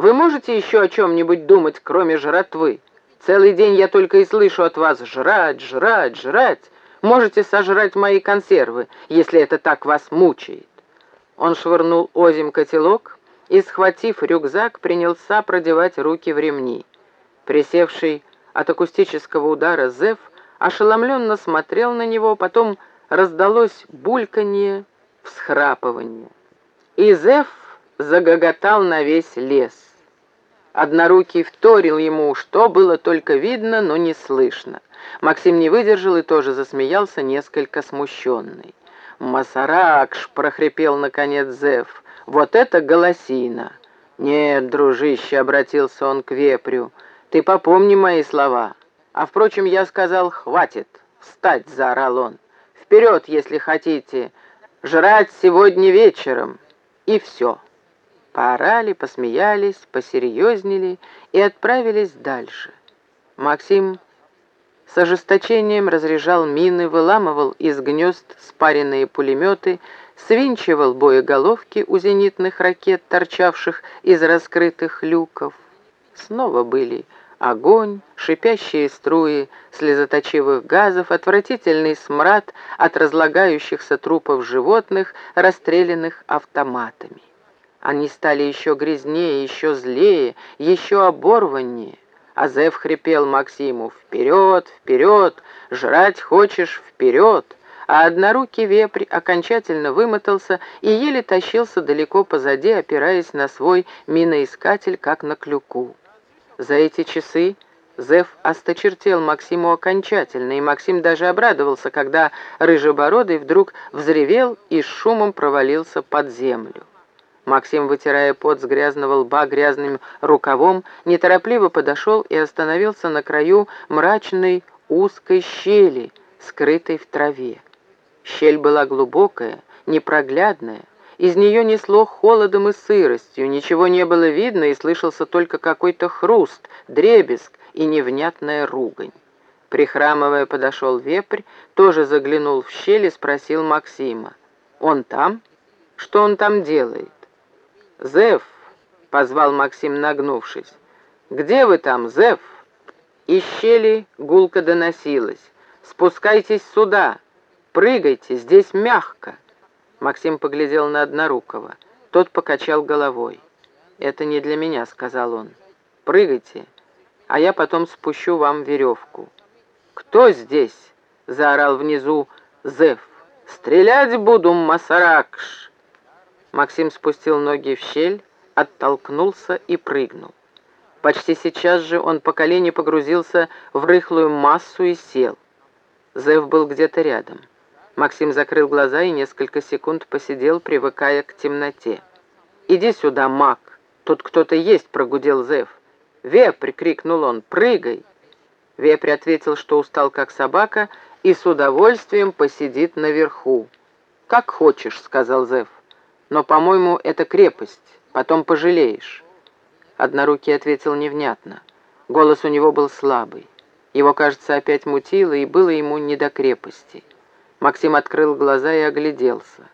Вы можете еще о чем-нибудь думать, кроме жратвы? Целый день я только и слышу от вас «жрать, жрать, жрать». Можете сожрать мои консервы, если это так вас мучает». Он швырнул озим котелок и, схватив рюкзак, принялся продевать руки в ремни. Присевший от акустического удара Зев ошеломленно смотрел на него, потом раздалось бульканье, всхрапывание. И Зев загоготал на весь лес. Однорукий вторил ему, что было только видно, но не слышно. Максим не выдержал и тоже засмеялся, несколько смущенный. «Масаракш!» — прохрипел наконец Зев. «Вот это голосина!» «Нет, дружище!» — обратился он к вепрю. «Ты попомни мои слова!» «А, впрочем, я сказал, хватит!» «Встать!» — заорал он. «Вперед, если хотите! Жрать сегодня вечером!» И все. Поорали, посмеялись, посерьезнели и отправились дальше. Максим с ожесточением разряжал мины, выламывал из гнезд спаренные пулеметы, свинчивал боеголовки у зенитных ракет, торчавших из раскрытых люков. Снова были огонь, шипящие струи слезоточивых газов, отвратительный смрад от разлагающихся трупов животных, расстрелянных автоматами. Они стали еще грязнее, еще злее, еще оборваннее. Азеф хрипел Максиму «Вперед, вперед! Жрать хочешь? Вперед!» А однорукий вепрь окончательно вымотался и еле тащился далеко позади, опираясь на свой миноискатель, как на клюку. За эти часы Зев осточертел Максиму окончательно, и Максим даже обрадовался, когда Рыжебородый вдруг взревел и с шумом провалился под землю. Максим, вытирая пот с грязного лба грязным рукавом, неторопливо подошел и остановился на краю мрачной узкой щели, скрытой в траве. Щель была глубокая, непроглядная, из нее несло холодом и сыростью, ничего не было видно и слышался только какой-то хруст, дребезг и невнятная ругань. Прихрамывая, подошел вепрь, тоже заглянул в щель и спросил Максима. «Он там? Что он там делает?» «Зев!» — позвал Максим, нагнувшись. «Где вы там, Зев?» Из щели гулко доносилась. «Спускайтесь сюда! Прыгайте, здесь мягко!» Максим поглядел на Однорукого. Тот покачал головой. «Это не для меня», — сказал он. «Прыгайте, а я потом спущу вам веревку». «Кто здесь?» — заорал внизу Зев. «Стрелять буду, Масаракш!» Максим спустил ноги в щель, оттолкнулся и прыгнул. Почти сейчас же он по колени погрузился в рыхлую массу и сел. Зев был где-то рядом. Максим закрыл глаза и несколько секунд посидел, привыкая к темноте. «Иди сюда, маг! Тут кто-то есть!» — прогудел Зев. «Вепрь!» — крикнул он. «Прыгай!» Вепрь ответил, что устал как собака и с удовольствием посидит наверху. «Как хочешь», — сказал Зев но, по-моему, это крепость, потом пожалеешь». Однорукий ответил невнятно. Голос у него был слабый. Его, кажется, опять мутило, и было ему не до крепости. Максим открыл глаза и огляделся.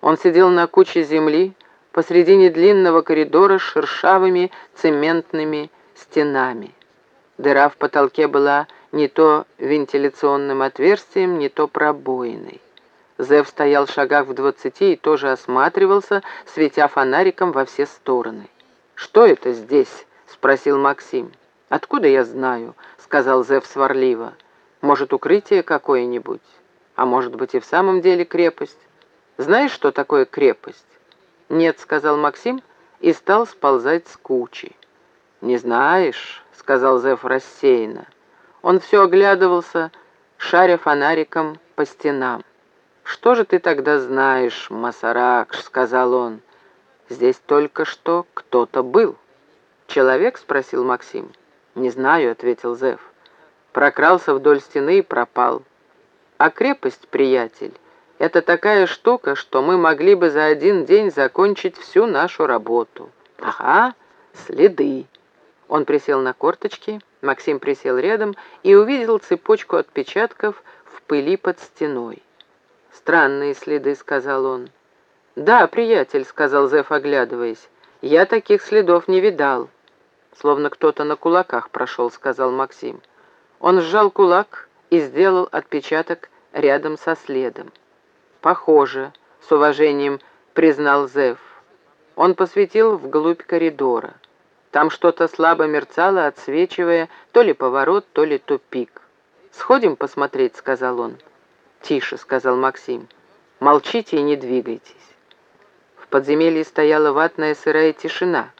Он сидел на куче земли посредине длинного коридора с шершавыми цементными стенами. Дыра в потолке была не то вентиляционным отверстием, не то пробоиной. Зев стоял в шагах в двадцати и тоже осматривался, светя фонариком во все стороны. «Что это здесь?» — спросил Максим. «Откуда я знаю?» — сказал Зев сварливо. «Может, укрытие какое-нибудь? А может быть, и в самом деле крепость? Знаешь, что такое крепость?» «Нет», — сказал Максим и стал сползать с кучи. «Не знаешь?» — сказал Зев рассеянно. Он все оглядывался, шаря фонариком по стенам. «Что же ты тогда знаешь, Масаракш?» — сказал он. «Здесь только что кто-то был». «Человек?» — спросил Максим. «Не знаю», — ответил Зев. Прокрался вдоль стены и пропал. «А крепость, приятель, это такая штука, что мы могли бы за один день закончить всю нашу работу». «Ага, следы». Он присел на корточки, Максим присел рядом и увидел цепочку отпечатков в пыли под стеной. «Странные следы», — сказал он. «Да, приятель», — сказал Зев, оглядываясь. Я таких следов не видал. Словно кто-то на кулаках прошел, сказал Максим. Он сжал кулак и сделал отпечаток рядом со следом. Похоже, с уважением признал Зев. Он посветил вглубь коридора. Там что-то слабо мерцало, отсвечивая то ли поворот, то ли тупик. «Сходим посмотреть», — сказал он. «Тише», — сказал Максим. «Молчите и не двигайтесь». В подземелье стояла ватная сырая тишина,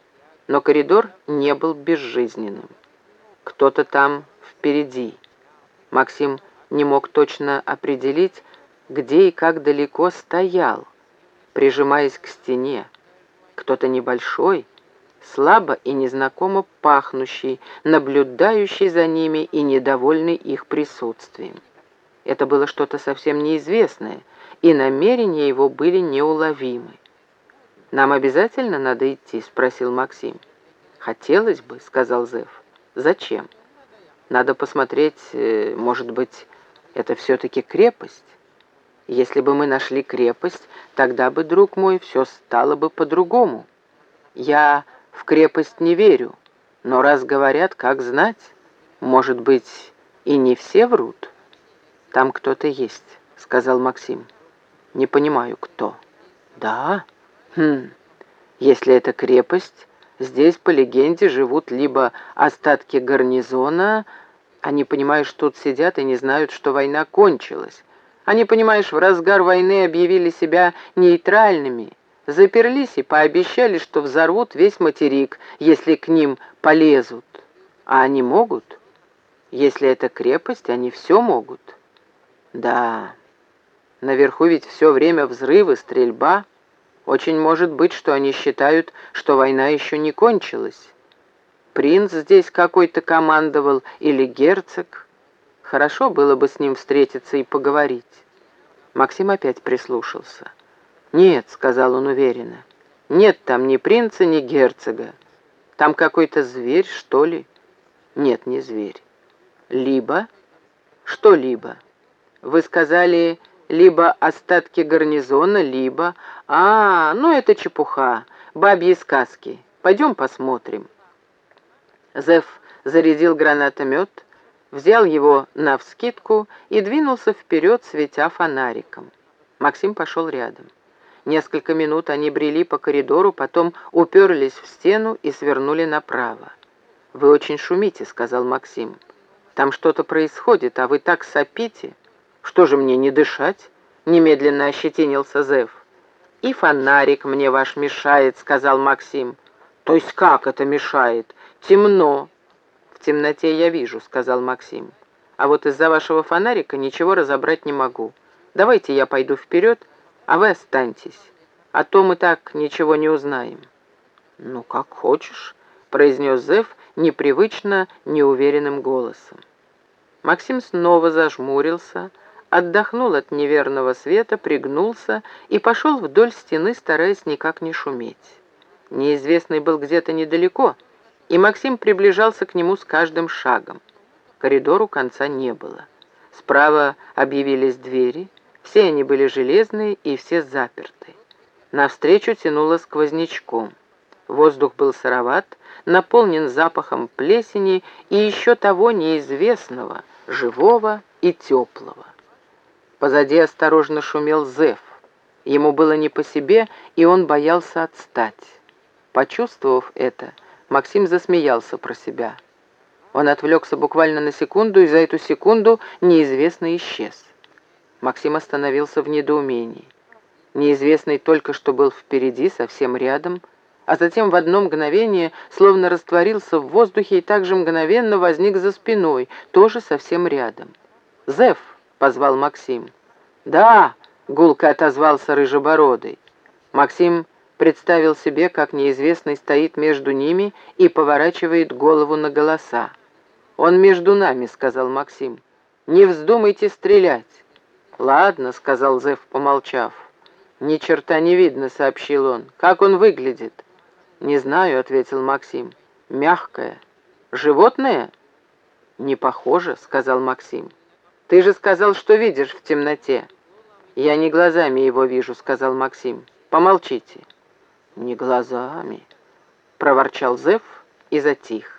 но коридор не был безжизненным. Кто-то там впереди. Максим не мог точно определить, где и как далеко стоял, прижимаясь к стене. Кто-то небольшой, слабо и незнакомо пахнущий, наблюдающий за ними и недовольный их присутствием. Это было что-то совсем неизвестное, и намерения его были неуловимы. «Нам обязательно надо идти?» — спросил Максим. «Хотелось бы», — сказал Зев. «Зачем?» «Надо посмотреть, э, может быть, это все-таки крепость?» «Если бы мы нашли крепость, тогда бы, друг мой, все стало бы по-другому. Я в крепость не верю, но раз говорят, как знать, может быть, и не все врут. Там кто-то есть, сказал Максим. Не понимаю, кто. Да? Хм, если это крепость, здесь, по легенде, живут либо остатки гарнизона, они, понимаешь, тут сидят и не знают, что война кончилась. Они, понимаешь, в разгар войны объявили себя нейтральными, заперлись и пообещали, что взорвут весь материк, если к ним полезут. А они могут? Если это крепость, они все могут. Да, наверху ведь все время взрывы, стрельба. Очень может быть, что они считают, что война еще не кончилась. Принц здесь какой-то командовал или герцог. Хорошо было бы с ним встретиться и поговорить. Максим опять прислушался. «Нет», — сказал он уверенно, — «нет там ни принца, ни герцога. Там какой-то зверь, что ли?» «Нет, не зверь. Либо...» «Что либо?» «Вы сказали, либо остатки гарнизона, либо...» «А, ну это чепуха, бабьи сказки. Пойдем посмотрим». Зев зарядил гранатомет, взял его навскидку и двинулся вперед, светя фонариком. Максим пошел рядом. Несколько минут они брели по коридору, потом уперлись в стену и свернули направо. «Вы очень шумите», — сказал Максим. «Там что-то происходит, а вы так сопите. Что же мне не дышать?» — немедленно ощетинился Зев. «И фонарик мне ваш мешает», — сказал Максим. «То есть как это мешает? Темно». «В темноте я вижу», — сказал Максим. «А вот из-за вашего фонарика ничего разобрать не могу. Давайте я пойду вперед, а вы останьтесь, а то мы так ничего не узнаем». «Ну, как хочешь», — произнес Зев непривычно неуверенным голосом. Максим снова зажмурился, отдохнул от неверного света, пригнулся и пошел вдоль стены, стараясь никак не шуметь. Неизвестный был где-то недалеко, и Максим приближался к нему с каждым шагом. Коридору конца не было. Справа объявились двери, все они были железные и все заперты. Навстречу тянуло сквознячком. Воздух был сыроват, наполнен запахом плесени и еще того неизвестного, живого и теплого. Позади осторожно шумел Зев. Ему было не по себе, и он боялся отстать. Почувствовав это, Максим засмеялся про себя. Он отвлекся буквально на секунду, и за эту секунду неизвестно исчез. Максим остановился в недоумении. Неизвестный только что был впереди, совсем рядом, а затем в одно мгновение словно растворился в воздухе и также мгновенно возник за спиной, тоже совсем рядом. «Зев!» — позвал Максим. «Да!» — гулко отозвался Рыжебородый. Максим представил себе, как неизвестный стоит между ними и поворачивает голову на голоса. «Он между нами», — сказал Максим. «Не вздумайте стрелять». «Ладно», — сказал Зев, помолчав. «Ни черта не видно», — сообщил он. «Как он выглядит?» «Не знаю», — ответил Максим. «Мягкое. Животное?» «Не похоже», — сказал Максим. «Ты же сказал, что видишь в темноте». «Я не глазами его вижу», — сказал Максим. «Помолчите». «Не глазами. проворчал Зев и затих.